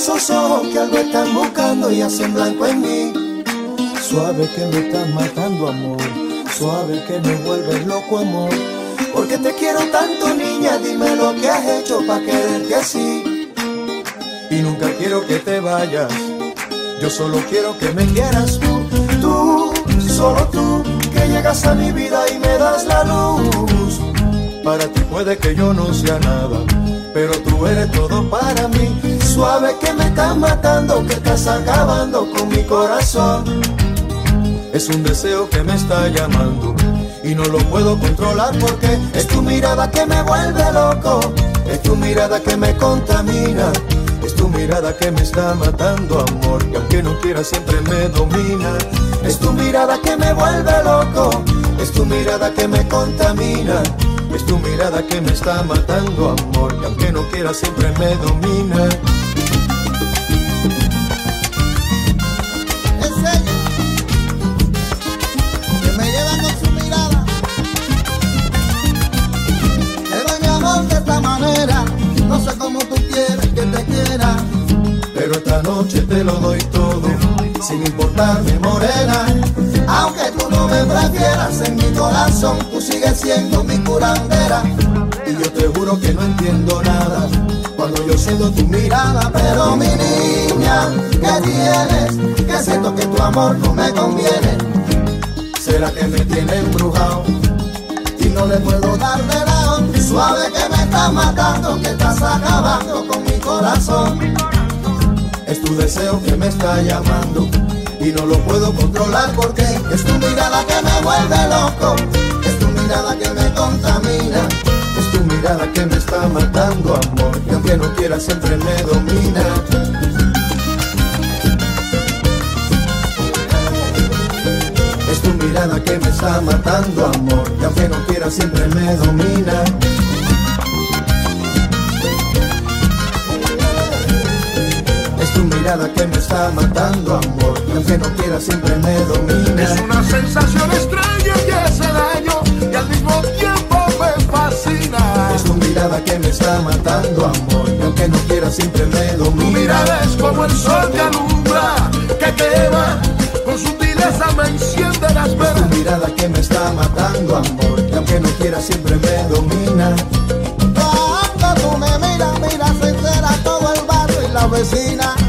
Esos ojos que algo están buscando y hacen blanco en mí. Suave que me estás matando, amor. Suave que me vuelves loco, amor. Porque te quiero tanto, niña, dime lo que has hecho para quererte así. Y nunca quiero que te vayas. Yo solo quiero que me quieras tú, tú, solo tú, que llegas a mi vida y me das la luz. Para ti puede que yo no sea nada, pero tú eres todo para mí. Suave que me estás matando, que estás acabando con mi corazón. Es un deseo que me está llamando y no lo puedo controlar porque es tu mirada que me vuelve loco, es tu mirada que me contamina. Es tu mirada que me está matando, amor, y aunque no quiera siempre me domina. Es tu mirada que me vuelve loco, es tu mirada que me contamina. Es tu mirada que me está matando, amor, y aunque no quiera siempre me domina. Noche te lo doy todo, sin importarme morena. Aunque tú no me prefieras en mi corazón, tú sigues siendo mi curandera. Y yo te juro que no entiendo nada cuando yo siento tu mirada. Pero mi niña, ¿qué tienes? Que siento que tu amor no me conviene. ¿Será que me tiene embrujado? Y no le puedo dar de lado. Suave que me estás matando, que estás acabando con mi corazón. Tu deseo que me está llamando y no lo puedo controlar porque Es tu mirada que me vuelve loco, es tu mirada que me contamina. es tu mirada que me está matando, amor, y aunque no quiera siempre me domina. Es tu mirada que me está matando, amor, y aunque no quiera siempre me domina. Mirada que me está matando, amor, y aunque no quiera siempre me domina. Es una sensación extraña que hace daño y al mismo tiempo me fascina. Es tu mirada que me está matando, amor, y aunque no quiera siempre me Tu domina. mirada es como el sol que alumbra, que quema, con sutileza me enciende las Es tu mirada que me está matando, amor, y aunque no quiera siempre me domina. Cuando tú me miras, miras se entera todo el barrio y la vecina.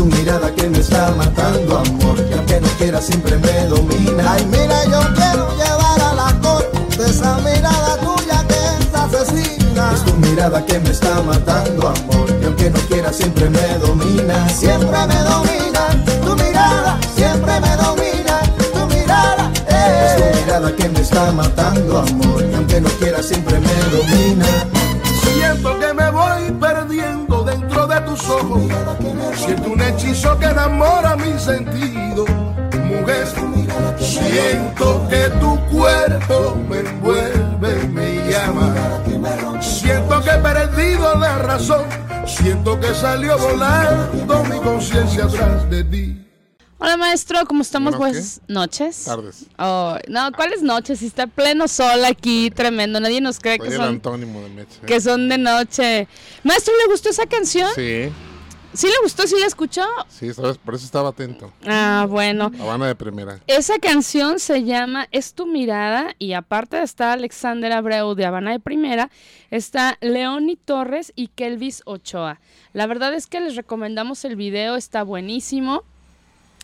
Tu mirada que me está matando, amor, y aunque no quiera siempre me domina. Ay, mira, yo quiero llevar a la corte esa mirada tuya que es asesina. Es tu mirada que me está matando, amor, y aunque no quiera siempre me domina. Siempre me domina tu mirada, siempre me domina tu mirada. Es tu Eh. mirada que me está matando, amor, y aunque no quiera siempre me domina. Siento ojos. Siento un hechizo que enamora mi sentido. Mujer, siento que tu cuerpo me envuelve me llama. Siento que he perdido la razón. Siento que salió volando mi conciencia atrás de ti. Hola maestro, ¿cómo estamos? Buenas, noches. Tardes. Oh, no, ¿cuáles noches? Si está pleno sol aquí, tremendo. Nadie nos cree Soy que el son, antónimo de Meche. que son de noche. Maestro, ¿le gustó esa canción? Sí, ¿Sí le gustó? ¿Sí la escuchó? sí, sabes, por eso estaba atento. Ah, bueno. Habana de primera. Esa canción se llama Es tu mirada y aparte está Alexander Abreu de Habana de Primera, está Leoni Torres y Kelvis Ochoa. La verdad es que les recomendamos el video, está buenísimo.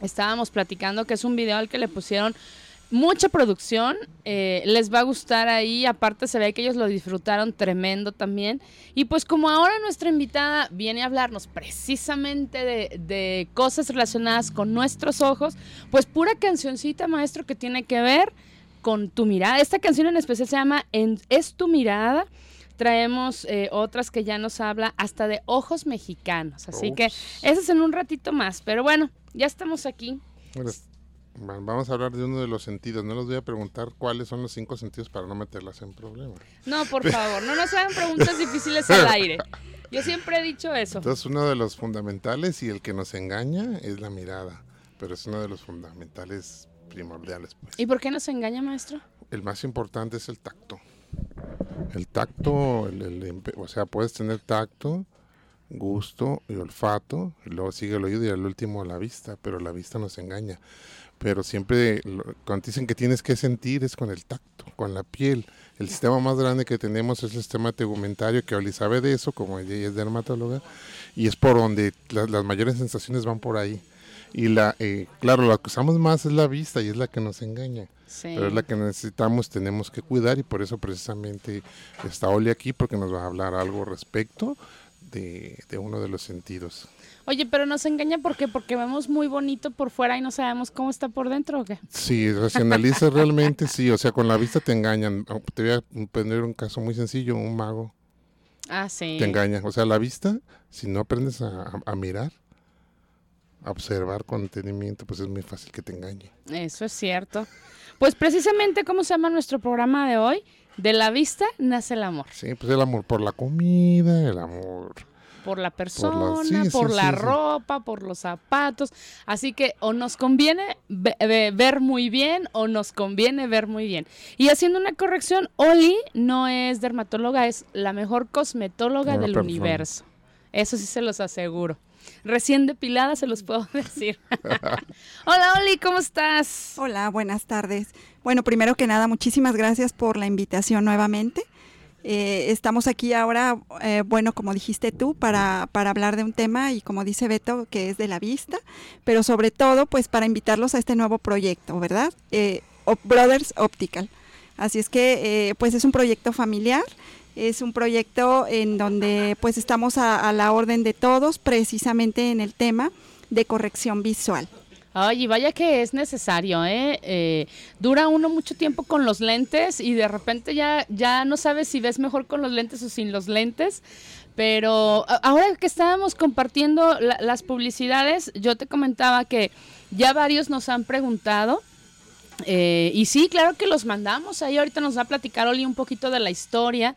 Estábamos platicando que es un video al que le pusieron mucha producción, eh, les va a gustar ahí, aparte se ve que ellos lo disfrutaron tremendo también. Y pues como ahora nuestra invitada viene a hablarnos precisamente de, de cosas relacionadas con nuestros ojos, pues pura cancioncita, maestro, que tiene que ver con tu mirada. Esta canción en especial se llama Es tu mirada. Traemos eh, otras que ya nos habla hasta de ojos mexicanos. Así que eso es en un ratito más. Pero bueno, ya estamos aquí. vamos a hablar de uno de los sentidos. No les voy a preguntar cuáles son los cinco sentidos para no meterlas en problemas. No, por favor, no nos hagan preguntas difíciles al aire. Yo siempre he dicho eso. Entonces, uno de los fundamentales y el que nos engaña es la mirada, pero es uno de los fundamentales primordiales. Pues. ¿Y por qué nos engaña, maestro? El más importante es el tacto. El tacto, o sea, puedes tener tacto, gusto y olfato, luego sigue el oído y al último la vista, pero la vista nos engaña. Pero siempre, cuando dicen que tienes que sentir es con el tacto, con la piel. El sistema más grande que tenemos es el sistema tegumentario, que Oli sabe de eso, como ella es dermatóloga, y es por donde las mayores sensaciones van por ahí. Y la, eh, claro, lo que usamos más es la vista y es la que nos engaña. Pero es la que necesitamos, tenemos que cuidar y por eso precisamente está Oli aquí porque nos va a hablar algo respecto de, uno de los sentidos. Oye, pero nos engaña ¿por qué? Porque vemos muy bonito por fuera y no sabemos cómo está por dentro o qué. Sí, racionaliza realmente, sí, o sea, con la vista te engañan. Te voy a poner un caso muy sencillo, un mago. Ah, sí. Te engaña, o sea, la vista, si no aprendes a mirar, observar con detenimiento, pues es muy fácil que te engañe. Eso es cierto. Pues precisamente, ¿cómo se llama nuestro programa de hoy? De la vista nace el amor. Sí, pues el amor por la comida, el amor por la persona, por la, ropa, por los zapatos. Así que o nos conviene ver muy bien o nos conviene ver muy bien. Y haciendo una corrección, Oli no es dermatóloga, es la mejor cosmetóloga del universo. Eso sí se los aseguro recién depilada, se los puedo decir. Hola, Oli, ¿cómo estás? Hola, buenas tardes. Bueno, primero que nada, muchísimas gracias por la invitación nuevamente. Eh, estamos aquí ahora, eh, bueno, como dijiste tú, para, para, hablar de un tema y como dice Beto, que es de la vista, pero sobre todo, pues para invitarlos a este nuevo proyecto, ¿verdad? Eh, Brothers Optical. Así es que, pues es un proyecto familiar es un proyecto en donde pues estamos a, la orden de todos precisamente en el tema de corrección visual. Ay, vaya que es necesario, ¿eh? ¿eh? Dura uno mucho tiempo con los lentes y de repente ya, ya no sabes si ves mejor con los lentes o sin los lentes. Pero ahora que estábamos compartiendo las publicidades, yo te comentaba que ya varios nos han preguntado. Eh, y sí, claro que los mandamos. Ahí ahorita nos va a platicar Oli un poquito de la historia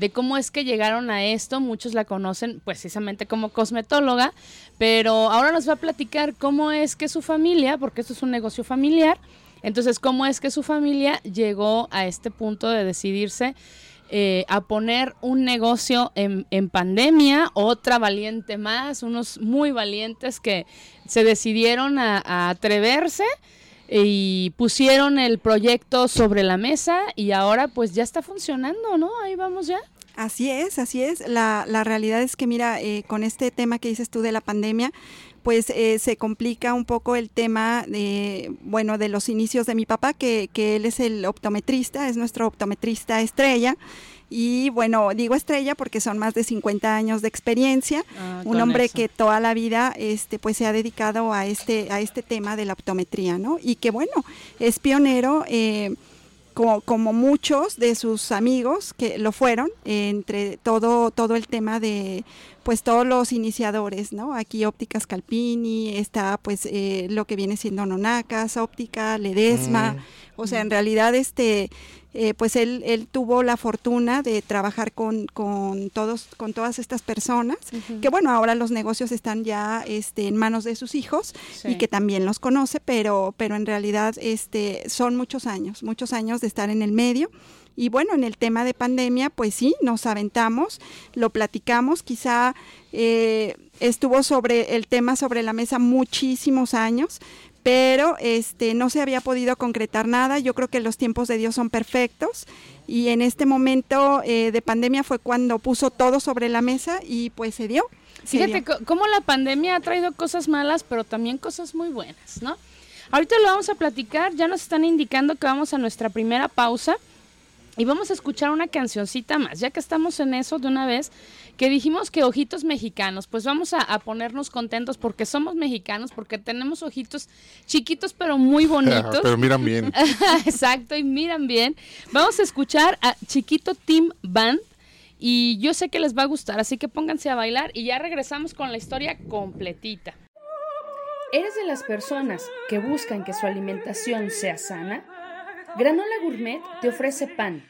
de cómo es que llegaron a esto. Muchos la conocen precisamente como cosmetóloga, pero ahora nos va a platicar cómo es que su familia, porque esto es un negocio familiar, entonces cómo es que su familia llegó a este punto de decidirse eh, a poner un negocio en, pandemia, otra valiente más, unos muy valientes que se decidieron a atreverse y pusieron el proyecto sobre la mesa y ahora pues ya está funcionando, ¿no? Ahí vamos ya. Así es, así es. La, la realidad es que mira, eh, con este tema que dices tú de la pandemia, pues eh, se complica un poco el tema de, bueno, de los inicios de mi papá, que, que él es el optometrista, es nuestro optometrista estrella. Y bueno, digo estrella porque son más de 50 años de experiencia, ah, un hombre que toda la vida este pues se ha dedicado a este a este tema de la optometría, ¿no? Y que bueno, es pionero eh, como, como, muchos de sus amigos que lo fueron entre todo todo el tema de pues todos los iniciadores, ¿no? Aquí Ópticas Calpini, está pues eh, lo que viene siendo Nonacas, Óptica, Ledesma, mm. o sea, en realidad este eh, pues él, él tuvo la fortuna de trabajar con, con todos, con todas estas personas, que bueno, ahora los negocios están ya este, en manos de sus hijos y que también los conoce, pero, pero en realidad este, son muchos años, muchos años de estar en el medio. Y bueno, en el tema de pandemia, pues sí, nos aventamos, lo platicamos, quizá eh, estuvo sobre el tema sobre la mesa muchísimos años, pero este no se había podido concretar nada. Yo creo que los tiempos de Dios son perfectos y en este momento eh, de pandemia fue cuando puso todo sobre la mesa y pues se dio. Fíjate cómo la pandemia ha traído cosas malas, pero también cosas muy buenas, ¿no? Ahorita lo vamos a platicar, ya nos están indicando que vamos a nuestra primera pausa. Y vamos a escuchar una cancioncita más, ya que estamos en eso de una vez, que dijimos que ojitos mexicanos, pues vamos a, ponernos contentos porque somos mexicanos, porque tenemos ojitos chiquitos pero muy bonitos. pero miran bien. Exacto, y miran bien. Vamos a escuchar a Chiquito Team Band y yo sé que les va a gustar, así que pónganse a bailar y ya regresamos con la historia completita. ¿Eres de las personas que buscan que su alimentación sea sana? Granola Gourmet te ofrece pan,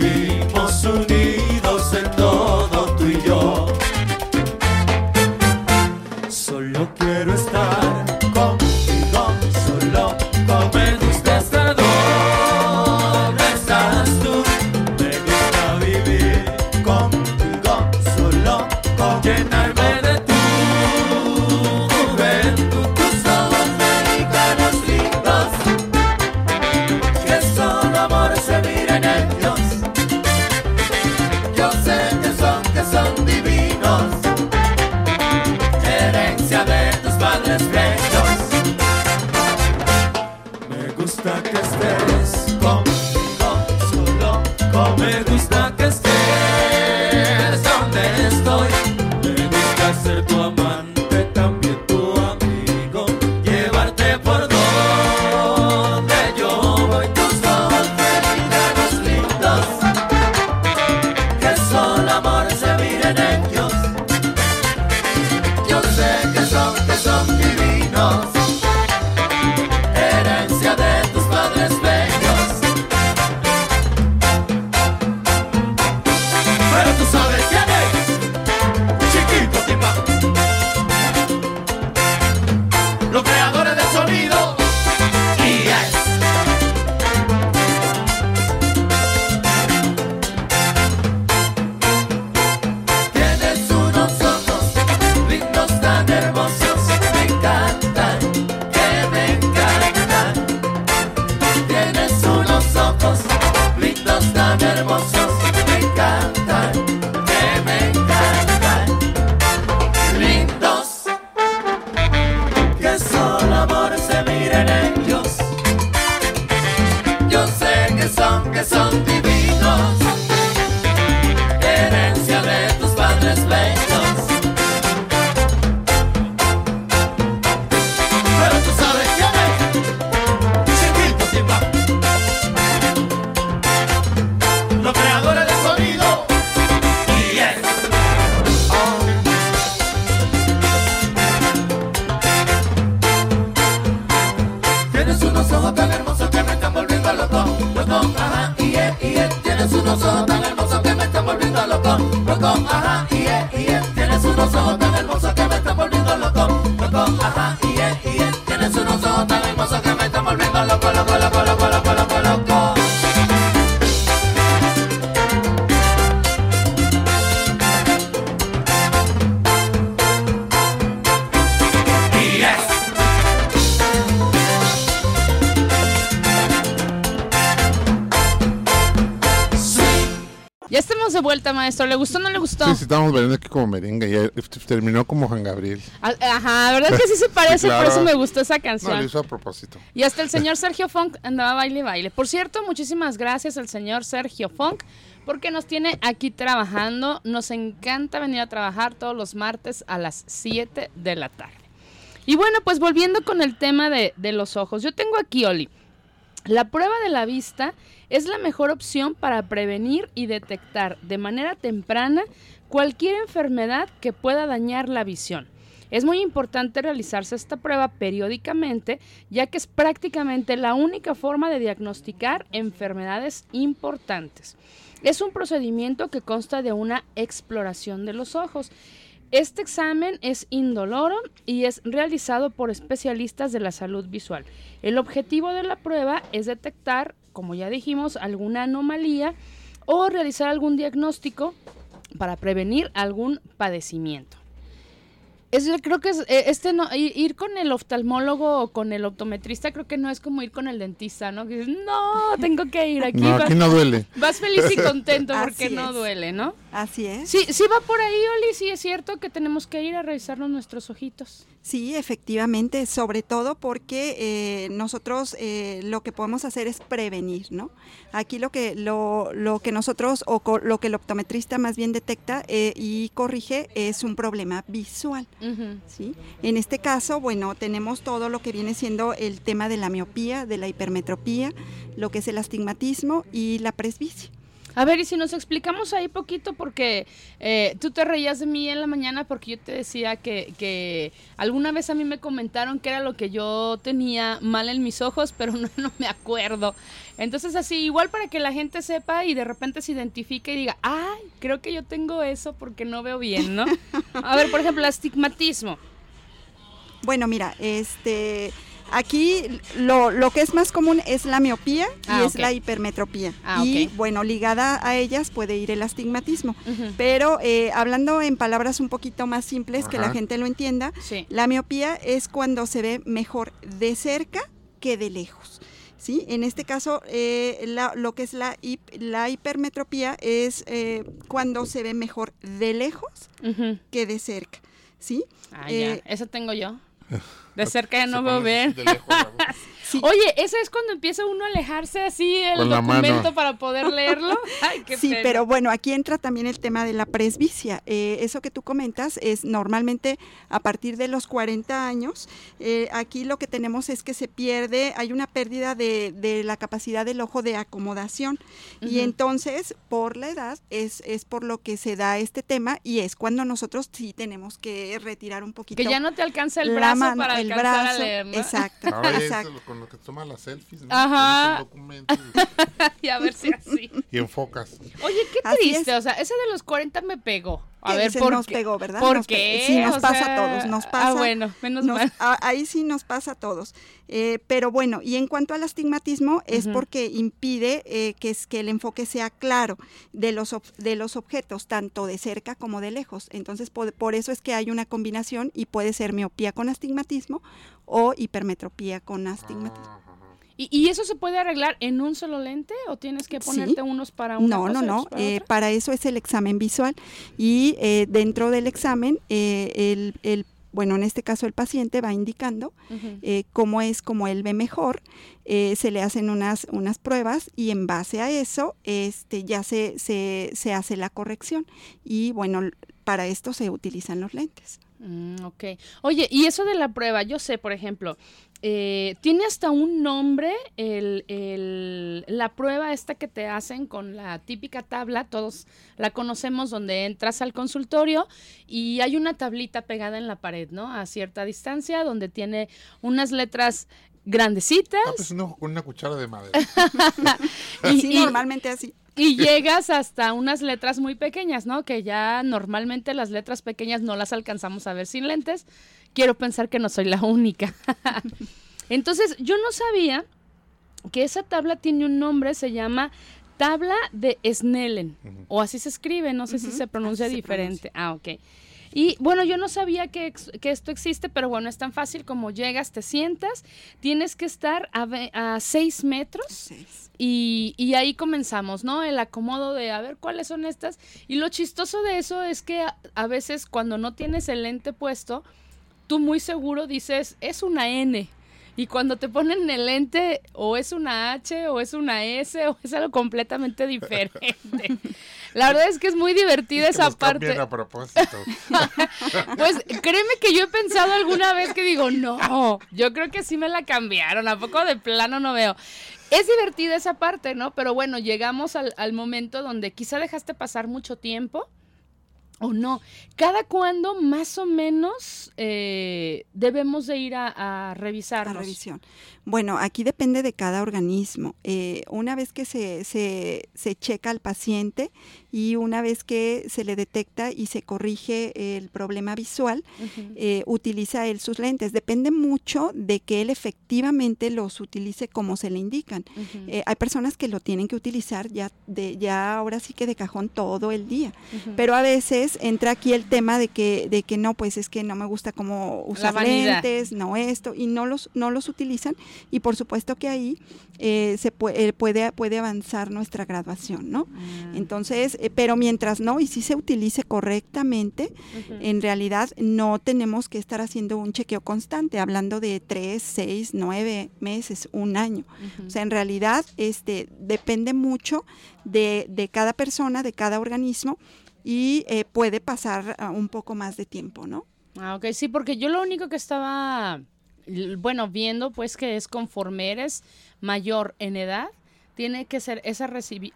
Lui pense au nid. ¿Le gustó o no le gustó? Sí, sí, estábamos viendo aquí como merengue y terminó como Juan Gabriel. Ah, ajá, ¿verdad que sí se parece? Por eso me gustó esa canción. No, lo hizo a propósito. Y hasta el señor Sergio Funk andaba baile y baile. Por cierto, muchísimas gracias al señor Sergio Funk porque nos tiene aquí trabajando. Nos encanta venir a trabajar todos los martes a las 7 de la tarde. Y bueno, pues volviendo con el tema de, de los ojos, yo tengo aquí, Oli, la prueba de la vista es la mejor opción para prevenir y detectar de manera temprana cualquier enfermedad que pueda dañar la visión. Es muy importante realizarse esta prueba periódicamente, ya que es prácticamente la única forma de diagnosticar enfermedades importantes. Es un procedimiento que consta de una exploración de los ojos. Este examen es indoloro y es realizado por especialistas de la salud visual. El objetivo de la prueba es detectar, como ya dijimos, alguna anomalía o realizar algún diagnóstico para prevenir algún padecimiento. Es, creo que es, eh, este no, ir con el oftalmólogo o con el optometrista creo que no es como ir con el dentista, ¿no? Que dices, no, tengo que ir aquí. No, aquí no duele. Vas feliz y contento porque no duele, ¿no? Así es. Sí, sí va por ahí, Oli, sí es cierto que tenemos que ir a revisarnos nuestros ojitos. Sí, efectivamente, sobre todo porque eh, nosotros eh, lo que podemos hacer es prevenir, ¿no? Aquí lo que lo, lo que nosotros o lo que el optometrista más bien detecta eh, y corrige es un problema visual, ¿sí? En este caso, bueno, tenemos todo lo que viene siendo el tema de la miopía, de la hipermetropía, lo que es el astigmatismo y la presbicia. A ver, y si nos explicamos ahí poquito, porque eh, tú te reías de mí en la mañana porque yo te decía que, que, alguna vez a mí me comentaron que era lo que yo tenía mal en mis ojos, pero no, no me acuerdo. Entonces así, igual para que la gente sepa y de repente se identifique y diga, ay, creo que yo tengo eso porque no veo bien, ¿no? A ver, por ejemplo, el astigmatismo. Bueno, mira, este Aquí lo, lo, que es más común es la miopía y ah, es la hipermetropía. Ah, y bueno, ligada a ellas puede ir el astigmatismo. Pero eh, hablando en palabras un poquito más simples, que la gente lo entienda, la miopía es cuando se ve mejor de cerca que de lejos. ¿sí? En este caso, eh, lo que es la, la hipermetropía es eh, cuando se ve mejor de lejos que de cerca. ¿sí? Ah, ya. Eso tengo yo. De cerca ya no veo bien. Oye, eso es cuando empieza uno a alejarse así el documento para poder leerlo. sí, pero bueno, aquí entra también el tema de la presbicia. Eh, eso que tú comentas es normalmente a partir de los 40 años. Eh, aquí lo que tenemos es que se pierde, hay una pérdida de, la capacidad del ojo de acomodación. Y entonces, por la edad, es, es por lo que se da este tema y es cuando nosotros sí tenemos que retirar un poquito. Que ya no te alcanza el brazo para el brazo, Exacto, exacto. con lo que toma las selfies, ¿no? Ajá. y a ver si así. Y enfocas. Oye, qué triste, o sea, ese de los 40 me pegó. A ver, ¿por nos pegó, ¿verdad? ¿Por qué? Sí, nos pasa a todos, nos ah, pasa. Ah, bueno, menos mal. ahí sí nos pasa a todos. Eh, pero bueno, y en cuanto al astigmatismo, es porque impide eh, que, es, que el enfoque sea claro de los, de los objetos, tanto de cerca como de lejos. Entonces, por, por eso es que hay una combinación y puede ser miopía con astigmatismo o hipermetropía con astigmatismo. ¿Y, eso se puede arreglar en un solo lente o tienes que ponerte unos para una No, no, no. Para, eh, para, eso es el examen visual y eh, dentro del examen eh, el, el, bueno, en este caso el paciente va indicando cómo es, cómo él ve mejor, se le hacen unas, unas pruebas y en base a eso este, ya se, se, se hace la corrección y bueno, para esto se utilizan los lentes. Mm, ok. Oye, y eso de la prueba, yo sé, por ejemplo, eh, tiene hasta un nombre el, la prueba esta que te hacen con la típica tabla, todos la conocemos donde entras al consultorio y hay una tablita pegada en la pared, ¿no? A cierta distancia donde tiene unas letras grandecitas. Ah, pues con una cuchara de madera. y, normalmente así. Y llegas hasta unas letras muy pequeñas, ¿no? Que ya normalmente las letras pequeñas no las alcanzamos a ver sin lentes. Quiero pensar que no soy la única. Entonces, yo no sabía que esa tabla tiene un nombre, se llama tabla de Snellen, o así se escribe, no sé si se pronuncia diferente. ah, ok. Y bueno, yo no sabía que, esto existe, pero bueno, es tan fácil como llegas, te sientas, tienes que estar a, seis metros. Y, y, ahí comenzamos, ¿no? El acomodo de a ver cuáles son estas. Y lo chistoso de eso es que a, veces cuando no tienes el lente puesto, tú muy seguro dices, es una N. y cuando te ponen el lente o es una H o es una S o es algo completamente diferente. La verdad es que es muy divertida esa parte. A propósito. pues créeme que yo he pensado alguna vez que digo, no, yo creo que sí me la cambiaron, ¿a poco de plano no veo? Es divertida esa parte, ¿no? Pero bueno, llegamos al, al momento donde quizá dejaste pasar mucho tiempo o no. ¿Cada cuándo más o menos eh, debemos de ir a, a revisarnos? A revisión. Bueno, aquí depende de cada organismo. Eh, una vez que se, se, se, checa al paciente y una vez que se le detecta y se corrige el problema visual, eh, utiliza él sus lentes. Depende mucho de que él efectivamente los utilice como se le indican. Eh, hay personas que lo tienen que utilizar ya, de, ya ahora sí que de cajón todo el día. Pero a veces entra aquí el tema de que, de que no, pues es que no me gusta cómo usar lentes, no esto, y no los, no los utilizan y por supuesto que ahí eh, se puede, puede, puede avanzar nuestra graduación, ¿no? Ah. Entonces, eh, pero mientras no, y si se utilice correctamente, en realidad no tenemos que estar haciendo un chequeo constante, hablando de tres, seis, nueve meses, un año. O sea, en realidad este, depende mucho de, de cada persona, de cada organismo, y eh, puede pasar uh, un poco más de tiempo, ¿no? Ah, ok, sí, porque yo lo único que estaba bueno, viendo pues que es conforme eres mayor en edad, tiene que ser esa,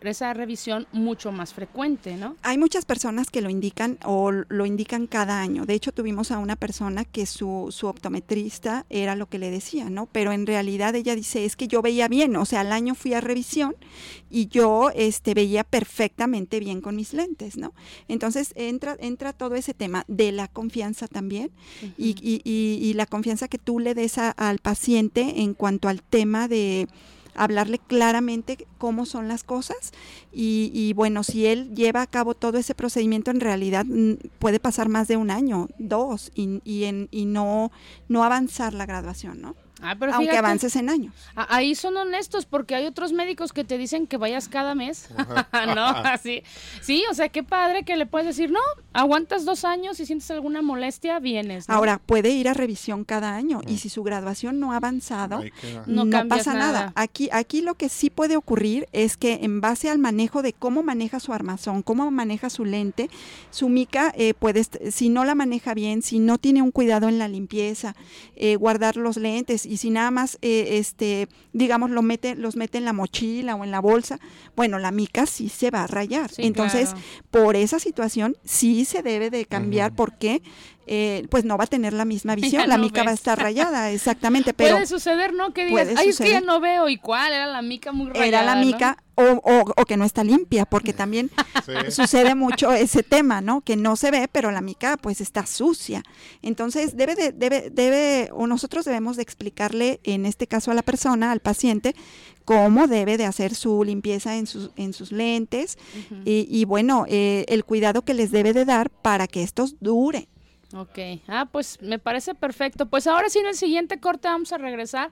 esa revisión mucho más frecuente, ¿no? Hay muchas personas que lo indican o lo indican cada año. De hecho, tuvimos a una persona que su, su optometrista era lo que le decía, ¿no? Pero en realidad ella dice, es que yo veía bien, o sea, al año fui a revisión y yo este, veía perfectamente bien con mis lentes, ¿no? Entonces entra, entra todo ese tema de la confianza también y, y, y, la confianza que tú le des al paciente en cuanto al tema de hablarle claramente cómo son las cosas y, bueno, si él lleva a cabo todo ese procedimiento, en realidad mm, puede pasar más de un año, dos, y, y, en, y no, no avanzar la graduación, ¿no? Ah, aunque avances en años. Ahí son honestos porque hay otros médicos que te dicen que vayas cada mes. no, así. Sí, o sea, qué padre que le puedes decir, no, aguantas dos años y sientes alguna molestia, vienes. Ahora, puede ir a revisión cada año y si su graduación no ha avanzado, no, pasa nada. Aquí, aquí lo que sí puede ocurrir es que en base al manejo de cómo maneja su armazón, cómo maneja su lente, su mica eh, puede, si no la maneja bien, si no tiene un cuidado en la limpieza, eh, guardar los lentes y si nada más, eh, este, digamos, lo mete, los mete en la mochila o en la bolsa, bueno, la mica sí se va a rayar. Entonces, por esa situación sí se debe de cambiar porque eh, pues no va a tener la misma visión, la mica va a estar rayada, exactamente. Pero puede suceder, ¿no? Que digas, ay, es que ya no veo, ¿y cuál? Era la mica muy rayada. Era la mica, o, o, que no está limpia, porque también sucede mucho ese tema, ¿no? Que no se ve, pero la mica pues está sucia. Entonces, debe de, debe, debe, o nosotros debemos de explicarle, en este caso a la persona, al paciente, cómo debe de hacer su limpieza en sus, en sus lentes y, y, bueno, eh, el cuidado que les debe de dar para que estos duren. Ok, ah, pues me parece perfecto. Pues ahora sí en el siguiente corte vamos a regresar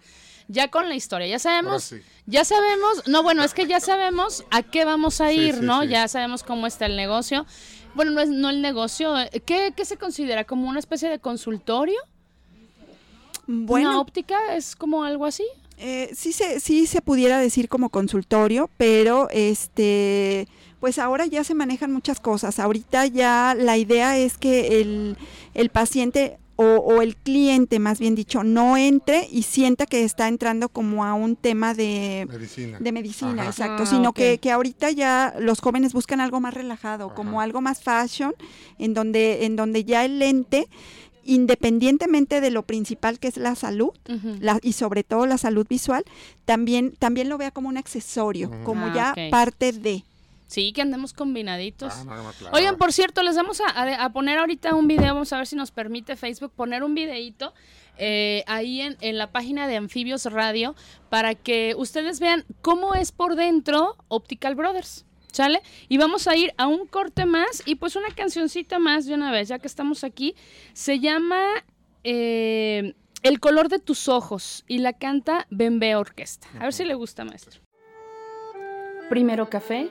ya con la historia. Ya sabemos, ya sabemos, no, bueno, es que ya sabemos a qué vamos a ir, ¿no? Ya sabemos cómo está el negocio. Bueno, no es no el negocio, ¿qué, qué se considera? ¿Como una especie de consultorio? Bueno, ¿Una óptica es como algo así? Eh, sí, se, sí se pudiera decir como consultorio, pero este pues ahora ya se manejan muchas cosas. Ahorita ya la idea es que el, el paciente o, el cliente, más bien dicho, no entre y sienta que está entrando como a un tema de medicina, de medicina exacto, ah, sino que, que, ahorita ya los jóvenes buscan algo más relajado, como algo más fashion, en donde, en donde ya el lente independientemente de lo principal que es la salud y sobre todo la salud visual, también, también lo vea como un accesorio, como ah, ya parte de. Sí, que andemos combinaditos. Ah, Oigan, por cierto, les vamos a, poner ahorita un video, vamos a ver si nos permite Facebook poner un videito eh, ahí en, en, la página de Anfibios Radio para que ustedes vean cómo es por dentro Optical Brothers. ¿Sale? Y vamos a ir a un corte más y pues una cancioncita más de una vez, ya que estamos aquí. Se llama eh, El color de tus ojos y la canta Bembe Orquesta. A ver si le gusta, maestro. Primero café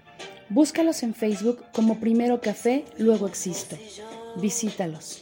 Búscalos en Facebook como Primero Café, luego Existo. Visítalos.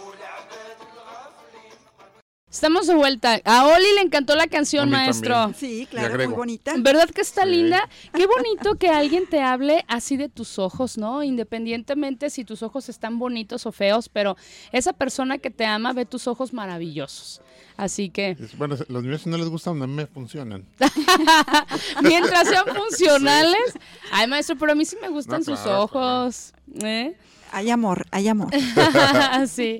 Estamos de vuelta. A Oli le encantó la canción, maestro. Sí, claro, muy bonita. ¿Verdad que está linda? Qué bonito que alguien te hable así de tus ojos, ¿no? Independientemente si tus ojos están bonitos o feos, pero esa persona que te ama ve tus ojos maravillosos. Así que. Bueno, los míos no les gustan, a mí me funcionan. Mientras sean funcionales. Ay, maestro, pero a mí sí me gustan sus ojos. ¿eh? Hay amor, hay amor. sí.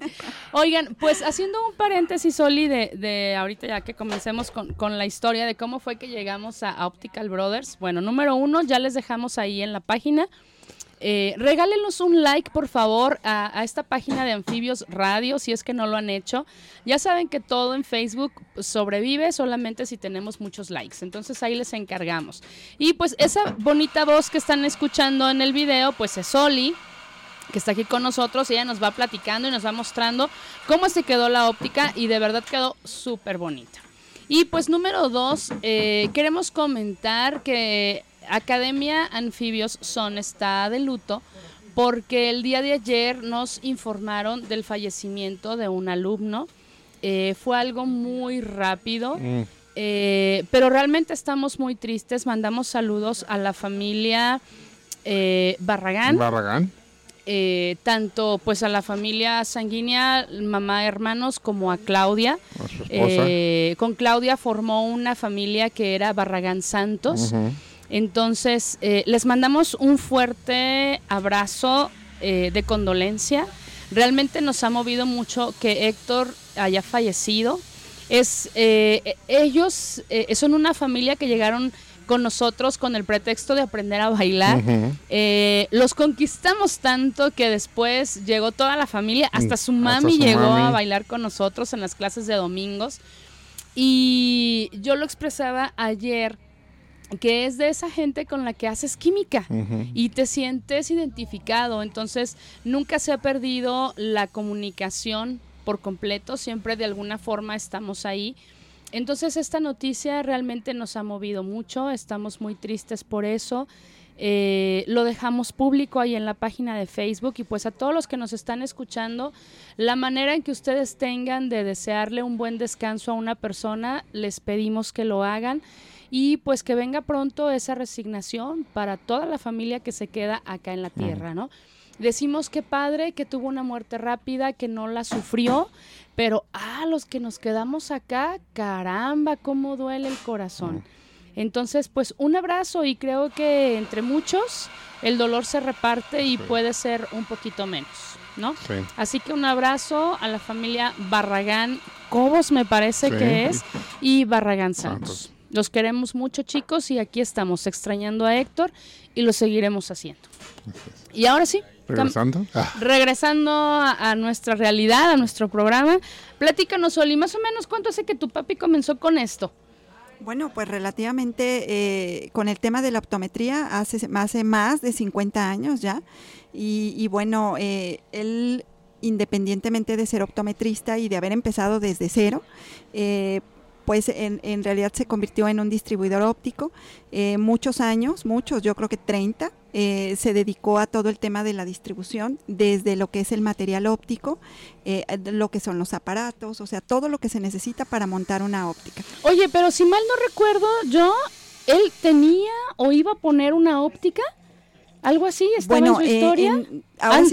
Oigan, pues haciendo un paréntesis, Oli, de, ahorita ya que comencemos con, con, la historia de cómo fue que llegamos a Optical Brothers. Bueno, número uno, ya les dejamos ahí en la página. Eh, regálenos un like, por favor, a, a, esta página de Anfibios Radio, si es que no lo han hecho. Ya saben que todo en Facebook sobrevive solamente si tenemos muchos likes. Entonces ahí les encargamos. Y pues esa bonita voz que están escuchando en el video, pues es Oli que está aquí con nosotros. Ella nos va platicando y nos va mostrando cómo se quedó la óptica y de verdad quedó súper bonita. Y pues número dos, eh, queremos comentar que Academia Anfibios Son está de luto porque el día de ayer nos informaron del fallecimiento de un alumno. Eh, fue algo muy rápido. Mm. Eh, pero realmente estamos muy tristes. Mandamos saludos a la familia eh, Barragán. Barragán. Eh, tanto pues a la familia sanguínea, mamá, hermanos, como a Claudia. Eh, con Claudia formó una familia que era Barragán Santos. Entonces, eh, les mandamos un fuerte abrazo de condolencia. Realmente nos ha movido mucho que Héctor haya fallecido. Es, ellos son una familia que llegaron con nosotros con el pretexto de aprender a bailar. Eh, los conquistamos tanto que después llegó toda la familia, hasta su mami llegó a bailar con nosotros en las clases de domingos. Y yo lo expresaba ayer que es de esa gente con la que haces química y te sientes identificado. Entonces, nunca se ha perdido la comunicación por completo, siempre de alguna forma estamos ahí. Entonces esta noticia realmente nos ha movido mucho, estamos muy tristes por eso. Eh, lo dejamos público ahí en la página de Facebook y pues a todos los que nos están escuchando, la manera en que ustedes tengan de desearle un buen descanso a una persona, les pedimos que lo hagan y pues que venga pronto esa resignación para toda la familia que se queda acá en la tierra, ¿no? Decimos que padre que tuvo una muerte rápida, que no la sufrió, pero ah, los que nos quedamos acá, caramba, cómo duele el corazón. Entonces, pues un abrazo y creo que entre muchos el dolor se reparte y puede ser un poquito menos, ¿no? Así que un abrazo a la familia Barragán Cobos, me parece que es, y Barragán Santos. Los queremos mucho, chicos, y aquí estamos extrañando a Héctor y lo seguiremos haciendo. Y ahora sí, Regresando. Ah. Regresando a, nuestra realidad, a nuestro programa. Platícanos, Oli, más o menos cuánto hace que tu papi comenzó con esto. Bueno, pues relativamente eh, con el tema de la optometría hace, hace más de 50 años ya. Y, bueno, eh, él independientemente de ser optometrista y de haber empezado desde cero, eh, pues en, en, realidad se convirtió en un distribuidor óptico. Eh, muchos años, muchos, yo creo que 30, eh, se dedicó a todo el tema de la distribución, desde lo que es el material óptico, eh, lo que son los aparatos, o sea, todo lo que se necesita para montar una óptica. Oye, pero si mal no recuerdo, yo, él tenía o iba a poner una óptica. Algo así, estaba bueno, en su historia.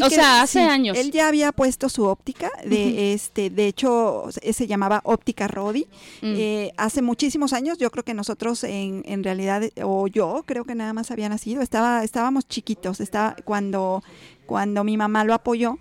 o sea, hace años. Él ya había puesto su óptica, de este, de hecho se llamaba óptica Rodi. Mm. Eh, hace muchísimos años, yo creo que nosotros en, en, realidad, o yo creo que nada más había nacido, estaba, estábamos chiquitos, estaba cuando, cuando mi mamá lo apoyó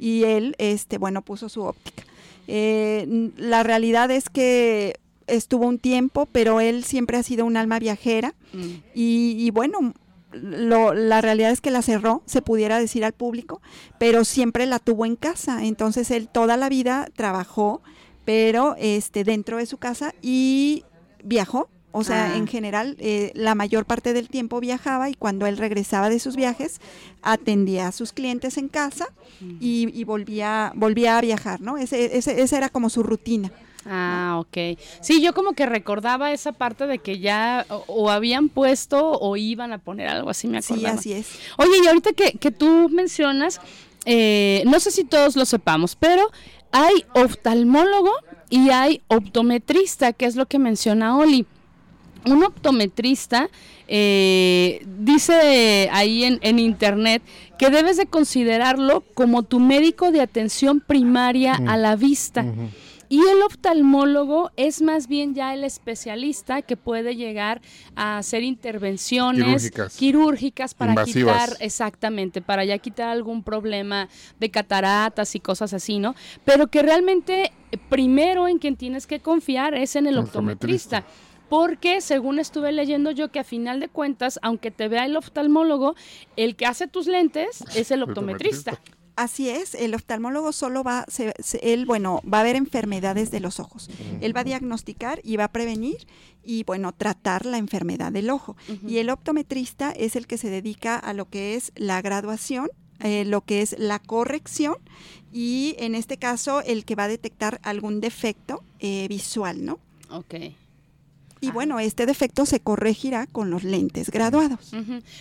y él, este, bueno, puso su óptica. Eh, la realidad es que estuvo un tiempo, pero él siempre ha sido un alma viajera mm. y, y bueno, lo, la realidad es que la cerró, se pudiera decir al público, pero siempre la tuvo en casa. Entonces él toda la vida trabajó, pero este dentro de su casa y viajó. O sea, Ah. en general, eh, la mayor parte del tiempo viajaba y cuando él regresaba de sus viajes, atendía a sus clientes en casa y, y volvía, volvía a viajar, ¿no? Ese, ese, esa era como su rutina. Ah, ok. Sí, yo como que recordaba esa parte de que ya o, o habían puesto o iban a poner algo así, me Sí, acordaba. así es. Oye, y ahorita que, que tú mencionas, eh, no sé si todos lo sepamos, pero hay oftalmólogo y hay optometrista, que es lo que menciona Oli. Un optometrista eh, dice ahí en, en internet que debes de considerarlo como tu médico de atención primaria a la vista. Y el oftalmólogo es más bien ya el especialista que puede llegar a hacer intervenciones Quirúrgicas. quirúrgicas para Invasivas. quitar, exactamente, para ya quitar algún problema de cataratas y cosas así, ¿no? Pero que realmente eh, primero en quien tienes que confiar es en el optometrista. Porque según estuve leyendo yo que a final de cuentas, aunque te vea el oftalmólogo, el que hace tus lentes es el optometrista. Así es, el oftalmólogo solo va, se- se- él, bueno, va a ver enfermedades de los ojos. Él va a diagnosticar y va a prevenir y, bueno, tratar la enfermedad del ojo. Y el optometrista es el que se dedica a lo que es la graduación, eh, lo que es la corrección y, en este caso, el que va a detectar algún defecto eh, visual, ¿no? Ok. Y bueno, este defecto se corregirá con los lentes graduados.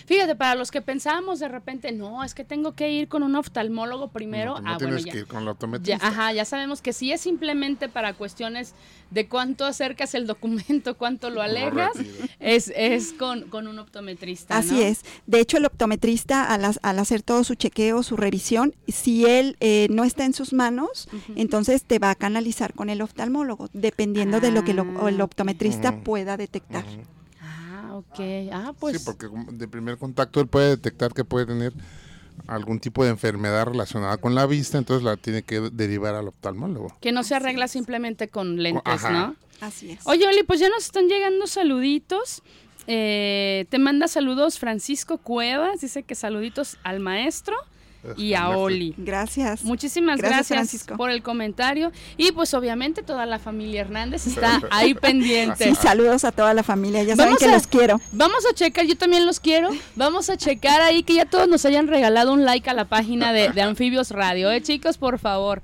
Fíjate, para los que pensábamos de repente, no, es que tengo que ir con un oftalmólogo primero. No, no ah, bueno, tienes ya. que ir con Ya, optometrista. ajá, ya sabemos que si es simplemente para cuestiones de cuánto acercas el documento, cuánto lo retiro. es, es con, con un optometrista. Así ¿no? es. De hecho, el optometrista, al, al hacer todo su chequeo, su revisión, si él eh, no está en sus manos, entonces te va a canalizar con el oftalmólogo, dependiendo de lo que lo- Ah, el ok. optometrista. Pueda detectar. Ah, ok. Ah, pues. sí, porque de primer contacto él puede detectar que puede tener algún tipo de enfermedad relacionada con la vista, entonces la tiene que derivar al oftalmólogo. Que no se arregla simplemente con lentes, Ajá. ¿no? Así es. Oye, Oli, pues ya nos están llegando saluditos. Eh, te manda saludos Francisco Cuevas, dice que saluditos al maestro y a. Oli. Gracias. Muchísimas Gracias, gracias, Francisco. por el comentario. Y pues obviamente toda la familia Hernández está ahí pendiente. Sí, saludos a toda la familia. Ya saben que a- los quiero. Vamos a checar, yo también los quiero. Vamos a checar ahí que ya todos nos hayan regalado un like a la página de, de Anfibios Radio, ¿eh, chicos? Por favor.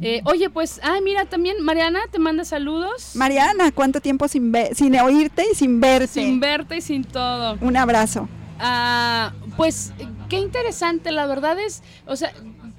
Eh, oye, pues, ay, mira, también Mariana te manda saludos. Mariana, ¿cuánto tiempo sin, ve- sin oírte y sin verte? Sin verte y sin todo. Un abrazo. Ah, pues qué interesante, la verdad es, o sea,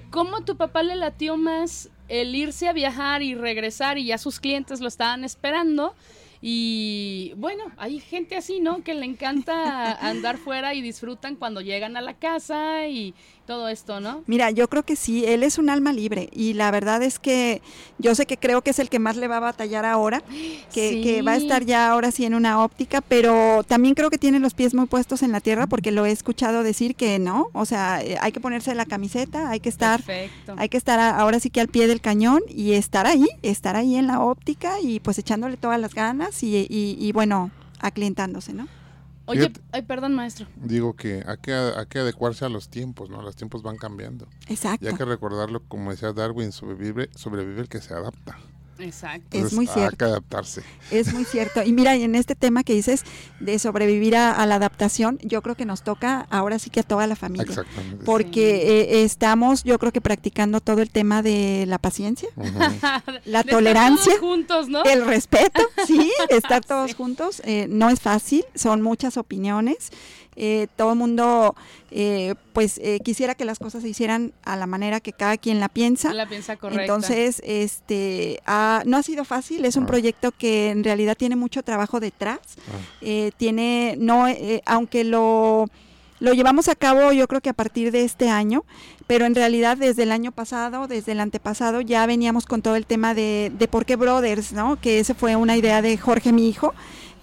cómo tu papá le latió más el irse a viajar y regresar y ya sus clientes lo estaban esperando. Y bueno, hay gente así, ¿no? Que le encanta andar fuera y disfrutan cuando llegan a la casa y todo esto, ¿no? Mira, yo creo que sí, él es un alma libre y la verdad es que yo sé que creo que es el que más le va a batallar ahora, que, que va a estar ya ahora sí en una óptica, pero también creo que tiene los pies muy puestos en la tierra porque lo he escuchado decir que no, o sea, eh, hay que ponerse la camiseta, hay que estar, Perfecto. hay que estar ahora sí que al pie del cañón y estar ahí, estar ahí en la óptica y pues echándole todas las ganas y, y- y, bueno, aclientándose, ¿no? Oye, Fíjate. ay, perdón, maestro. Digo que hay que, hay que adecuarse a los tiempos, ¿no? Los tiempos van cambiando. Exacto. Y hay que recordarlo, como decía Darwin, sobrevive, sobrevive el que se adapta. Exacto. Es muy Hay cierto. que adaptarse. Es muy cierto. Y mira, en este tema que dices de sobrevivir a, a la adaptación, yo creo que nos toca ahora sí que a toda la familia. Exactamente. Porque eh, estamos, yo creo que practicando todo el tema de la paciencia, la De estar tolerancia, todos juntos, ¿no? el respeto, sí, estar todos juntos. eh, no es fácil, son muchas opiniones. Eh, todo el mundo, eh, pues, eh, quisiera que las cosas se hicieran a la manera que cada quien la piensa. La piensa correcta. Entonces, este, ah, no ha sido fácil, es un Ah. proyecto que en realidad tiene mucho trabajo detrás. Ah. Eh, tiene, no, eh, aunque lo, lo llevamos a cabo yo creo que a partir de este año, pero en realidad desde el año pasado, desde el antepasado, ya veníamos con todo el tema de, de por qué Brothers, ¿no? Que ese fue una idea de Jorge, mi hijo,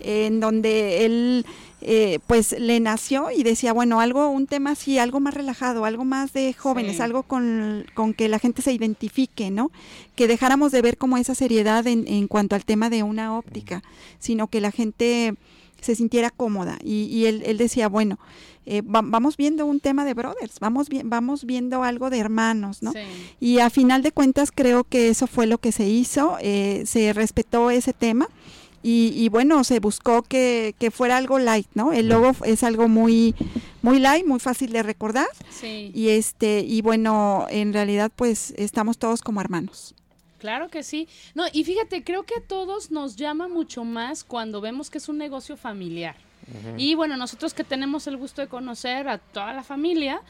en donde él eh, pues le nació y decía, bueno, algo, un tema así, algo más relajado, algo más de jóvenes, Sí. algo con, con que la gente se identifique, ¿no? Que dejáramos de ver como esa seriedad en, en cuanto al tema de una óptica, sino que la gente se sintiera cómoda. Y, él, él, decía, bueno, eh, vamos viendo un tema de brothers, vamos, vamos viendo algo de hermanos, ¿no? Y a final de cuentas creo que eso fue lo que se hizo, eh, se respetó ese tema. Y, bueno, se buscó que, fuera algo light, ¿no? El logo es algo muy, muy light, muy fácil de recordar. Sí. Y este, y bueno, en realidad, pues estamos todos como hermanos. Claro que sí. No, y fíjate, creo que a todos nos llama mucho más cuando vemos que es un negocio familiar. Y bueno, nosotros que tenemos el gusto de conocer a toda la familia,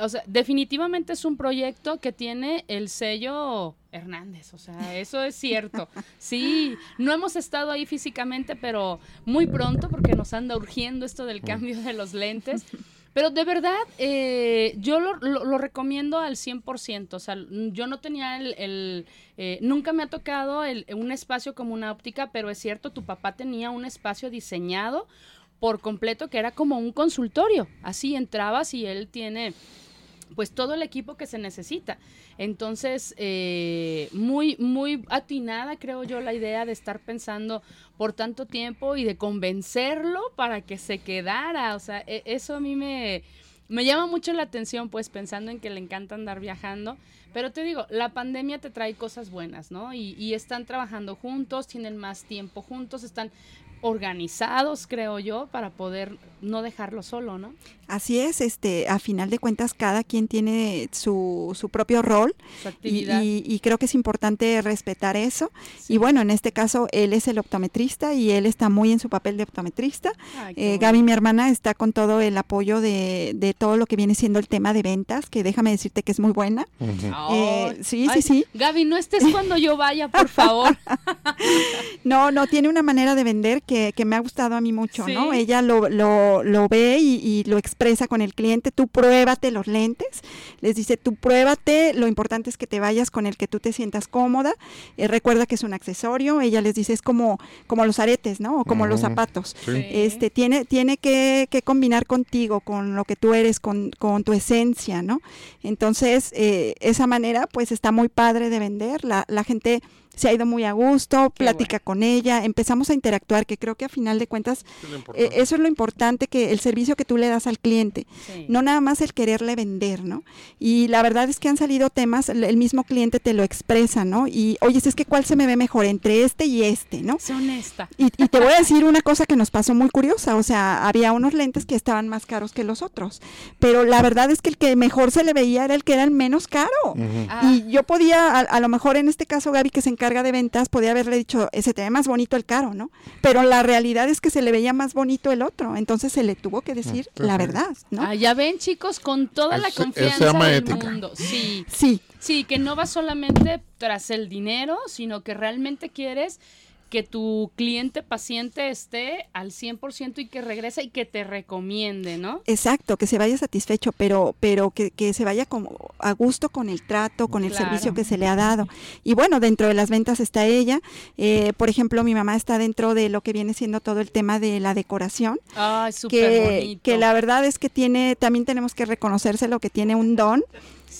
o sea, definitivamente es un proyecto que tiene el sello Hernández, o sea, eso es cierto. Sí, no hemos estado ahí físicamente, pero muy pronto porque nos anda urgiendo esto del cambio de los lentes. Pero de verdad, eh, yo lo, recomiendo al 100%. O sea, yo no tenía el... Eh, nunca me ha tocado un espacio como una óptica, pero es cierto, tu papá tenía un espacio diseñado por completo que era como un consultorio. Así entrabas y él tiene pues todo el equipo que se necesita. Entonces, eh, muy, muy atinada creo yo la idea de estar pensando por tanto tiempo y de convencerlo para que se quedara. O sea, e, eso a mí me, me llama mucho la atención, pues pensando en que le encanta andar viajando. Pero te digo, la pandemia te trae cosas buenas, ¿no? Y, y, están trabajando juntos, tienen más tiempo juntos, están organizados, creo yo, para poder no dejarlo solo, ¿no? Así es, este, a final de cuentas cada quien tiene su, su propio rol su actividad. Y, creo que es importante respetar eso. Y bueno, en este caso él es el optometrista y él está muy en su papel de optometrista. eh, Gaby, mi hermana, está con todo el apoyo de, de, todo lo que viene siendo el tema de ventas, que déjame decirte que es muy buena. Eh, sí, sí, sí. Gaby, no estés cuando yo vaya, por favor. no, no, tiene una manera de vender que, que me ha gustado a mí mucho, ¿no? Ella lo, lo, lo ve y, y lo expresa con el cliente, tú pruébate los lentes, les dice, tú pruébate, lo importante es que te vayas con el que tú te sientas cómoda, eh, recuerda que es un accesorio, ella les dice, es como, como los aretes, ¿no? O como los zapatos. Este, tiene, tiene que, que, combinar contigo, con lo que tú eres, con, con tu esencia, ¿no? Entonces, eh, esa manera, pues está muy padre de vender, la, la gente se ha ido muy a gusto, platica con ella, empezamos a interactuar, que creo que a final de cuentas eh, eso es lo importante, que el servicio que tú le das al cliente, no nada más el quererle vender, ¿no? Y la verdad es que han salido temas, el mismo cliente te lo expresa, ¿no? Y oye, es que cuál se me ve mejor entre este y este, ¿no? Sé honesta. Y, te voy a decir una cosa que nos pasó muy curiosa, o sea, había unos lentes que estaban más caros que los otros, pero la verdad es que el que mejor se le veía era el que era el menos caro. Ah. Y yo podía, a, a, lo mejor en este caso Gaby que se encarga de ventas, podía haberle dicho, ese te ve más bonito el caro, ¿no? Pero la realidad es que se le veía más bonito el otro, entonces se le tuvo que decir la verdad, ¿no? Ah, ya ven, chicos, con toda la confianza del mundo. Sí. Sí. Sí, que no va solamente tras el dinero, sino que realmente quieres que tu cliente paciente esté al 100% y que regrese y que te recomiende, ¿no? Exacto, que se vaya satisfecho, pero pero que, que se vaya como a gusto con el trato, con el servicio que se le ha dado. Y bueno, dentro de las ventas está ella. Eh, por ejemplo, mi mamá está dentro de lo que viene siendo todo el tema de la decoración. Ay, súper bonito. Que la verdad es que tiene, también tenemos que reconocerse lo que tiene un don.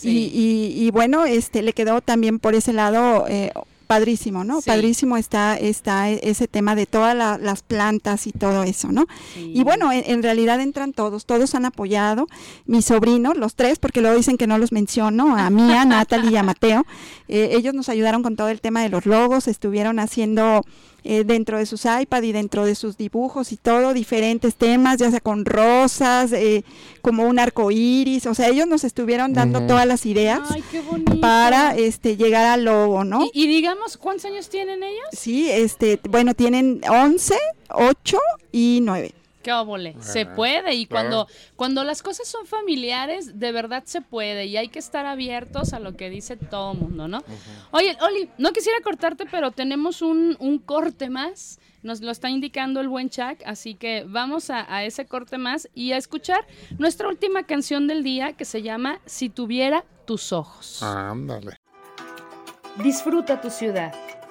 Y, y, bueno, este le quedó también por ese lado eh, padrísimo, ¿no? Padrísimo está, está ese tema de todas las plantas y todo eso, ¿no? Y bueno, en, realidad entran todos, todos han apoyado, mis sobrinos, los tres, porque luego dicen que no los menciono, a Mía, Natalie y a Mateo, eh, ellos nos ayudaron con todo el tema de los logos, estuvieron haciendo eh, dentro de sus iPad y dentro de sus dibujos y todo, diferentes temas, ya sea con rosas, eh, como un arco iris, o sea, ellos nos estuvieron dando todas las ideas para este llegar al logo, ¿no? ¿Y, y digamos, ¿cuántos años tienen ellos? Sí, este, bueno, tienen 11, 8 y 9. Qué óvole. Se puede y cuando, cuando las cosas son familiares, de verdad se puede y hay que estar abiertos a lo que dice todo el mundo, ¿no? Oye, Oli, no quisiera cortarte, pero tenemos un, un, corte más. Nos lo está indicando el buen Chuck, así que vamos a, a ese corte más y a escuchar nuestra última canción del día que se llama Si tuviera tus ojos. Ándale. Disfruta tu ciudad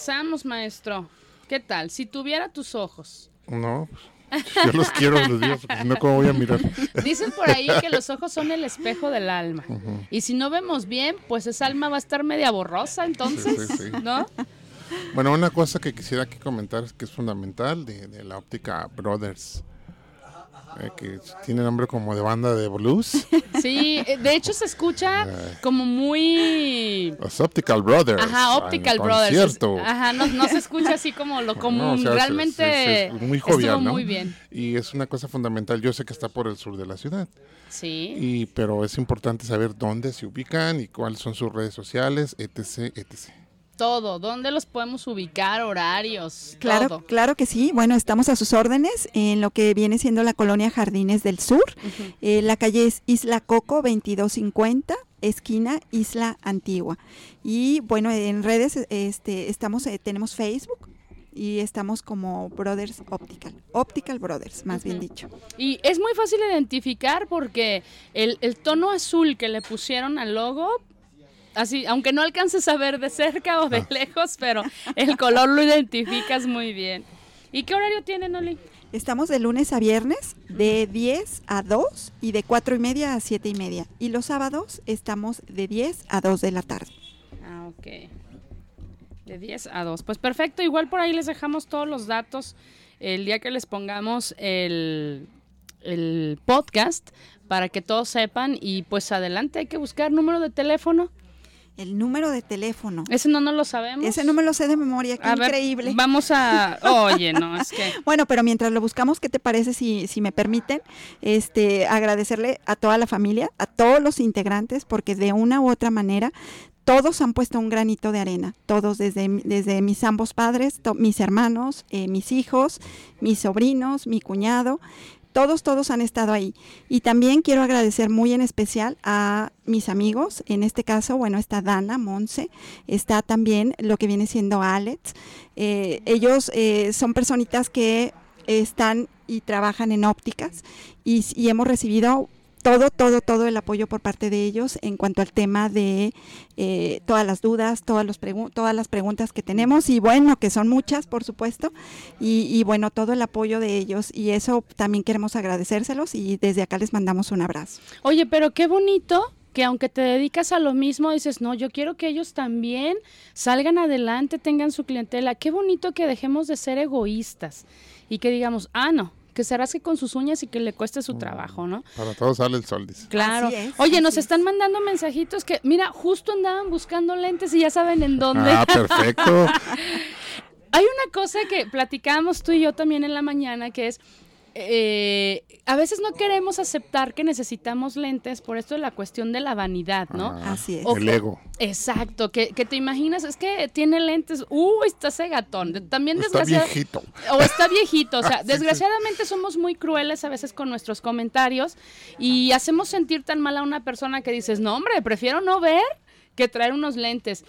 Regresamos, maestro. ¿Qué tal? Si tuviera tus ojos. No, pues, yo los quiero los días, porque si no, ¿cómo voy a mirar? Dicen por ahí que los ojos son el espejo del alma. Y si no vemos bien, pues esa alma va a estar media borrosa, entonces, Sí, sí, sí. ¿no? Bueno, una cosa que quisiera aquí comentar es que es fundamental de, de la óptica Brothers, eh, que tiene nombre como de banda de blues. Sí, eh, de hecho se escucha como muy... Los Optical Brothers. Ajá, en Optical Brothers. concierto. Ajá, no, no se escucha así como lo No, común. o sea, se- Realmente se- muy jovial, ¿no? muy bien. Y es una cosa fundamental. Yo sé que está por el sur de la ciudad, Sí. y, pero es importante saber dónde se ubican y cuáles son sus redes sociales, etc, etc. Todo. ¿Dónde los podemos ubicar? Horarios. Claro, Todo. claro que sí. Bueno, estamos a sus órdenes en lo que viene siendo la colonia Jardines del Sur. Eh, la calle es Isla Coco 2250, esquina Isla Antigua. Y bueno, en redes este, estamos, eh, tenemos Facebook y estamos como Brothers Optical, Optical Brothers, más bien dicho. Y es muy fácil identificar porque el, el tono azul que le pusieron al logo, así, aunque no alcances a ver de cerca o de lejos, pero el color lo identificas muy bien. ¿Y qué horario tienen, Oli? Estamos de lunes a viernes de 10 a 2 y de 4 y media a 7 y media. Y los sábados estamos de 10 a 2 de la tarde. Ah, ok. De 10 a 2. Pues perfecto, igual por ahí les dejamos todos los datos el día que les pongamos el, el podcast para que todos sepan y pues adelante hay que buscar número de teléfono. El número de teléfono. Ese no no lo sabemos. Ese no me lo sé de memoria, qué A ver, increíble. vamos a... Oye, no, es que... Bueno, pero mientras lo buscamos, ¿qué te parece si, si me permiten este, agradecerle a toda la familia, a todos los integrantes, porque de una u otra manera todos han puesto un granito de arena, todos desde, desde mis ambos padres, to- mis hermanos, eh, mis hijos, mis sobrinos, mi cuñado, todos, todos han estado ahí. Y también quiero agradecer muy en especial a mis amigos, en este caso, bueno, está Dana, Monse, está también lo que viene siendo Alex. Eh, ellos eh, son personitas que están y trabajan en ópticas y, y hemos recibido todo, todo, todo el apoyo por parte de ellos en cuanto al tema de eh, todas las dudas, todas, todas las preguntas que tenemos y bueno, que son muchas, por supuesto, y, y bueno, todo el apoyo de ellos y eso también queremos agradecérselos y desde acá les mandamos un abrazo. Oye, pero qué bonito que aunque te dedicas a lo mismo, dices, no, yo quiero que ellos también salgan adelante, tengan su clientela. Qué bonito que dejemos de ser egoístas y que digamos, ah, no, que se rasque con sus uñas y que le cueste su trabajo, ¿no? Para todos sale el sol, dice. Claro. Es, Oye, nos es. están mandando mensajitos que, mira, justo andaban buscando lentes y ya saben en dónde. Ah, perfecto. Hay una cosa que platicábamos tú y yo también en la mañana, que es, eh, a veces no queremos aceptar que necesitamos lentes por esto de la cuestión de la vanidad, ¿no? Ah, Así es. O- el ego. Exacto, que, que te imaginas, es que tiene lentes, uy, está ese gatón. De- También Está desgraciado. viejito. O está viejito, o sea, Sí, sí. desgraciadamente somos muy crueles a veces con nuestros comentarios y hacemos sentir tan mal a una persona que dices, no hombre, prefiero no ver que traer unos lentes.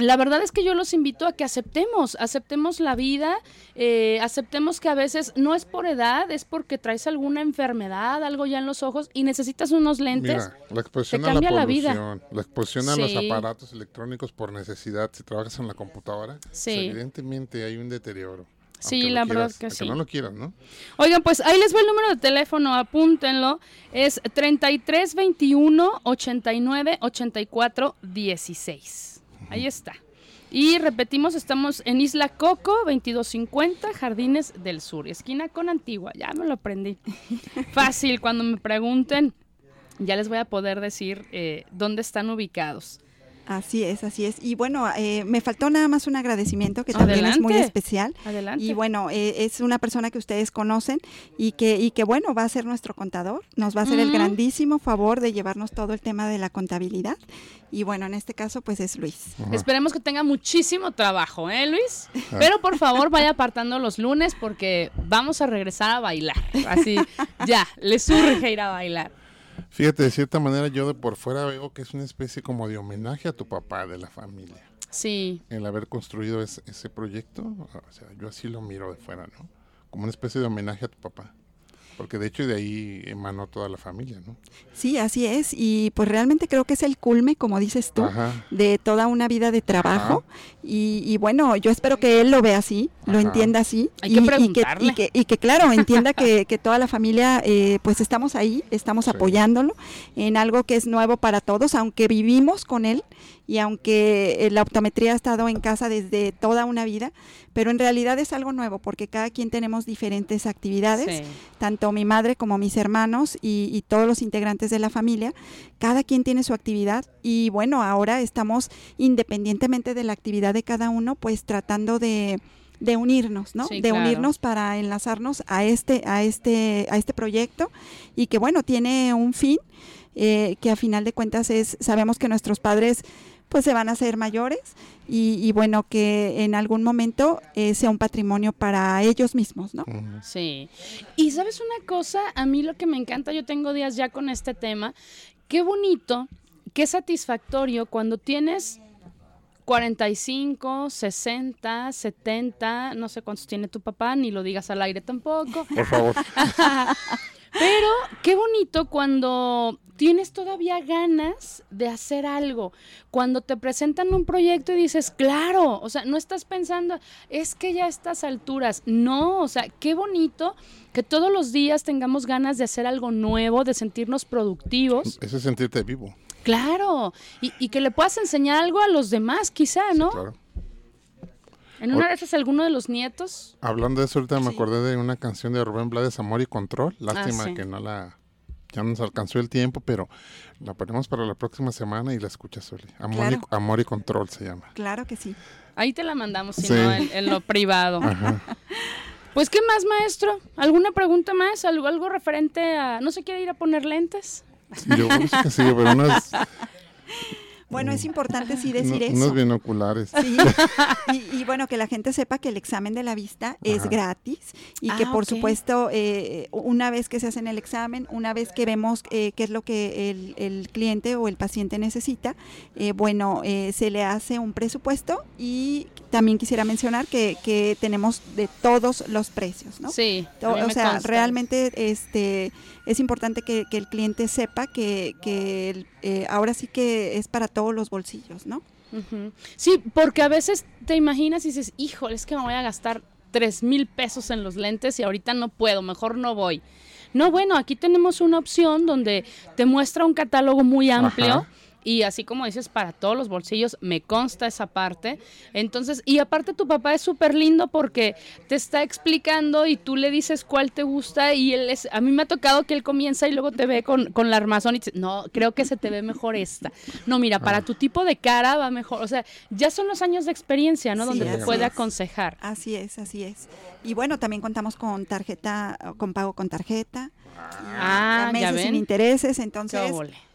La verdad es que yo los invito a que aceptemos, aceptemos la vida, eh, aceptemos que a veces no es por edad, es porque traes alguna enfermedad, algo ya en los ojos y necesitas unos lentes. Mira, la exposición te a la cambia la vida. polución, la, exposición a los aparatos electrónicos por necesidad, si trabajas en la computadora, pues Sí. evidentemente hay un deterioro. Sí, aunque la verdad quieras, que aunque sí. no lo quieras, ¿no? Oigan, pues ahí les va el número de teléfono, apúntenlo. Es 33 21 89 84 16. Ahí está. Y repetimos, estamos en Isla Coco, 2250, Jardines del Sur, esquina con Antigua. Ya me lo aprendí. Fácil, cuando me pregunten, ya les voy a poder decir eh, dónde están ubicados. Así es, así es. Y bueno, eh, me faltó nada más un agradecimiento que también es muy especial. Adelante. Y bueno, eh, es una persona que ustedes conocen y que, y que bueno, va a ser nuestro contador. Nos va a hacer el grandísimo favor de llevarnos todo el tema de la contabilidad. Y bueno, en este caso, pues es Luis. Ajá. Esperemos que tenga muchísimo trabajo, ¿eh, Luis? Ah. Pero por favor vaya apartando los lunes porque vamos a regresar a bailar. Así, ya, le surge ir a bailar. Fíjate, de cierta manera yo de por fuera veo que es una especie como de homenaje a tu papá de la familia. Sí, El haber construido ese, ese proyecto, o sea, yo así lo miro de fuera, ¿no? Como una especie de homenaje a tu papá. Porque de hecho de ahí emanó toda la familia, ¿no? Sí, así es. Y pues realmente creo que es el culme, como dices tú, Ajá. de toda una vida de trabajo. Y, y bueno, yo espero que él lo vea así, lo entienda así. Hay y, que y preguntarle. Y que, y que, claro, entienda que, que toda la familia, eh, pues estamos ahí, estamos Sí. apoyándolo en algo que es nuevo para todos, aunque vivimos con él y aunque eh, la optometría ha estado en casa desde toda una vida, pero en realidad es algo nuevo porque cada quien tenemos diferentes actividades Sí. tanto mi madre como mis hermanos y, y todos los integrantes de la familia, cada quien tiene su actividad y bueno, ahora estamos independientemente de la actividad de cada uno, pues tratando de, de unirnos, ¿no? Sí, de claro. unirnos para enlazarnos a este, a este, a este proyecto y que bueno, tiene un fin eh, que a final de cuentas es, sabemos que nuestros padres pues se van a hacer mayores y, y bueno, que en algún momento eh, sea un patrimonio para ellos mismos, ¿no? Sí. Y sabes una cosa, a mí lo que me encanta, yo tengo días ya con este tema, qué bonito, qué satisfactorio cuando tienes 45, 60, 70, no sé cuántos tiene tu papá, ni lo digas al aire tampoco. Por favor. Pero qué bonito cuando tienes todavía ganas de hacer algo. Cuando te presentan un proyecto y dices, claro, o sea, no estás pensando, es que ya a estas alturas. No, o sea, qué bonito que todos los días tengamos ganas de hacer algo nuevo, de sentirnos productivos. Eso es sentirte vivo. Claro, y, y que le puedas enseñar algo a los demás, quizá, ¿no? Claro. En una de esas, alguno de los nietos. Hablando de eso, ahorita me acordé de una canción de Rubén Blades, Amor y Control. Lástima Ah, sí. que no la... Ya nos alcanzó el tiempo, pero la ponemos para la próxima semana y la escuchas, Soli. Amor, Claro. y, Amor y Control se llama. Claro que sí. Ahí te la mandamos, si Sí. no, en, en lo privado. Ajá. Pues, ¿qué más, maestro? ¿Alguna pregunta más? ¿Algo, algo referente a... ¿No se quiere ir a poner lentes? Yo creo que sí, pero unos, Bueno, es importante sí decir unos- eso. unos binoculares. Sí. Y, y bueno, que la gente sepa que el examen de la vista es Ajá. gratis y que Ah, por supuesto eh, una vez que se hacen el examen, una vez que vemos eh, qué es lo que el, el cliente o el paciente necesita, eh, bueno, eh, se le hace un presupuesto y también quisiera mencionar que, que tenemos de todos los precios, ¿no? Sí. O, sea, consta. realmente este, es importante que, que el cliente sepa que, que el- eh, ahora sí que es para todos los bolsillos, ¿no? Sí, porque a veces te imaginas y dices, híjole, es que me voy a gastar tres mil pesos en los lentes y ahorita no puedo, mejor no voy. No, bueno, aquí tenemos una opción donde te muestra un catálogo muy amplio. Ajá. Y así como dices, para todos los bolsillos, me consta esa parte. Entonces, y aparte tu papá es súper lindo porque te está explicando y tú le dices cuál te gusta y él es, a mí me ha tocado que él comienza y luego te ve con, con la armazón y dice, no, creo que se te ve mejor esta. No, mira, para tu tipo de cara va mejor. O sea, ya son los años de experiencia, ¿no? Sí, Donde te puede es. aconsejar. Así es, así es. Y bueno, también contamos con tarjeta, con pago con tarjeta. Ah, a ya meses sin ven. intereses, entonces.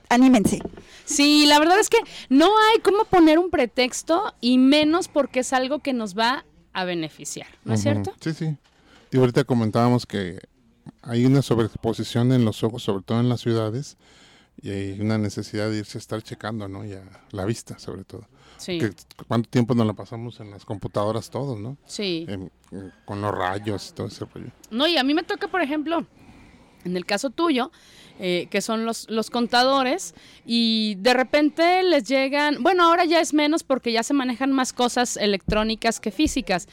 Anímense. Sí, la verdad es que no hay cómo poner un pretexto y menos porque es algo que nos va a beneficiar, ¿no es cierto? Sí, sí. Y ahorita comentábamos que hay una sobreexposición en los ojos, sobre todo en las ciudades, y hay una necesidad de irse a estar checando, ¿no? Ya la vista, sobre todo. Sí, Que ¿Cuánto tiempo nos la pasamos en las computadoras todos, no? sí. En- en- con los rayos y todo ese rollo. No, y a mí me toca, por ejemplo, en el caso tuyo, eh, que son los, los contadores, y de repente les llegan, bueno, ahora ya es menos porque ya se manejan más cosas electrónicas que físicas,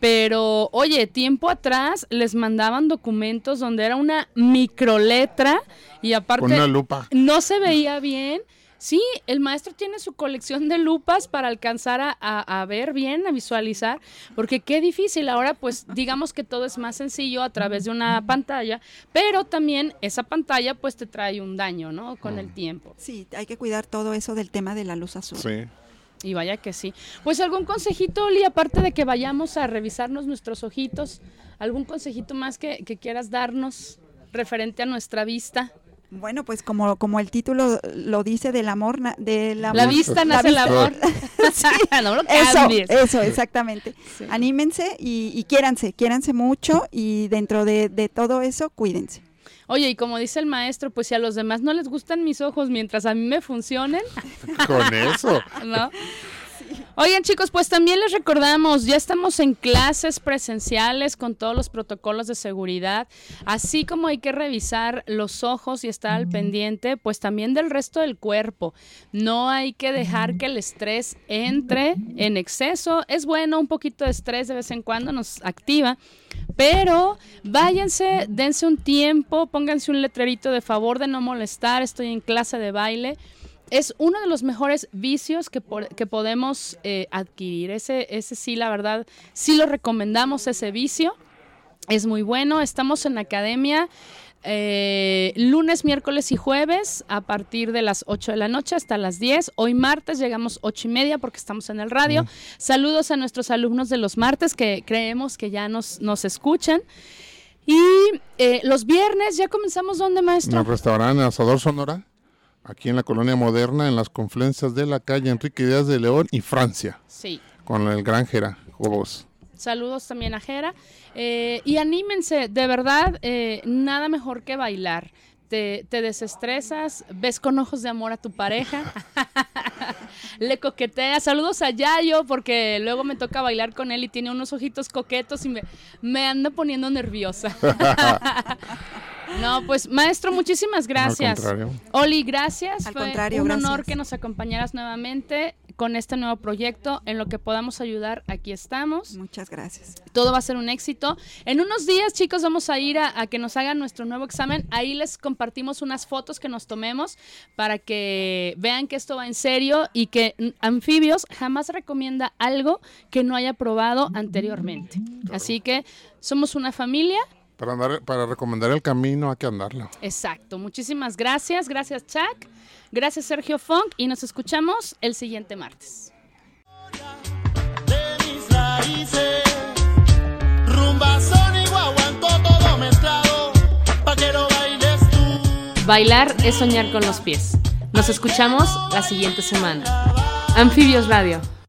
pero oye, tiempo atrás les mandaban documentos donde era una microletra y aparte Con una lupa. no se veía bien. Sí, el maestro tiene su colección de lupas para alcanzar a, a- a ver bien, a visualizar, porque qué difícil. Ahora, pues, digamos que todo es más sencillo a través de una pantalla, pero también esa pantalla, pues, te trae un daño, ¿no? Con el tiempo. Sí, hay que cuidar todo eso del tema de la luz azul. Sí. Y vaya que sí. Pues, algún consejito, Oli, aparte de que vayamos a revisarnos nuestros ojitos, algún consejito más que, que quieras darnos referente a nuestra vista. Bueno, pues como, como el título lo dice del amor, na- del amor. La vista nace el vista. amor. no lo Eso, eso, exactamente. Sí. Anímense y, y quiéranse, quiéranse mucho y dentro de, de todo eso, cuídense. Oye, y como dice el maestro, pues si a los demás no les gustan mis ojos mientras a mí me funcionen, Con eso. ¿no? Oigan chicos, pues también les recordamos, ya estamos en clases presenciales con todos los protocolos de seguridad, así como hay que revisar los ojos y estar al pendiente, pues también del resto del cuerpo. No hay que dejar que el estrés entre en exceso. Es bueno un poquito de estrés de vez en cuando, nos activa, pero váyanse, dense un tiempo, pónganse un letrerito de favor de no molestar, estoy en clase de baile es uno de los mejores vicios que, que podemos eh, adquirir. Ese, ese sí, la verdad, sí lo recomendamos, ese vicio. Es muy bueno. Estamos en academia eh, lunes, miércoles y jueves a partir de las 8 de la noche hasta las 10. Hoy martes llegamos 8 y media porque estamos en el radio. Saludos a nuestros alumnos de los martes que creemos que ya nos, nos escuchan. Y eh, los viernes ya comenzamos, ¿dónde, maestro? En el restaurante Asador Sonora aquí en la colonia moderna, en las confluencias de la calle Enrique Díaz de León y Francia. Sí. Con el gran Jera Jobos. Saludos también a Jera. Eh, y anímense, de verdad, eh, nada mejor que bailar. Te, te, desestresas, ves con ojos de amor a tu pareja, le coqueteas. Saludos a Yayo, porque luego me toca bailar con él y tiene unos ojitos coquetos y me, me anda poniendo nerviosa. No, pues maestro, muchísimas gracias. Oli, gracias. Al contrario, un honor que nos acompañaras nuevamente con este nuevo proyecto. En lo que podamos ayudar, aquí estamos. Muchas gracias. Todo va a ser un éxito. En unos días, chicos, vamos a ir a, que nos hagan nuestro nuevo examen. Ahí les compartimos unas fotos que nos tomemos para que vean que esto va en serio y que Anfibios jamás recomienda algo que no haya probado anteriormente. Así que somos una familia para, andar, para recomendar el camino hay que andarlo. Exacto. Muchísimas gracias. Gracias, Chuck. Gracias, Sergio Funk. Y nos escuchamos el siguiente martes. Bailar es soñar con los pies. Nos escuchamos la siguiente semana. Anfibios Radio.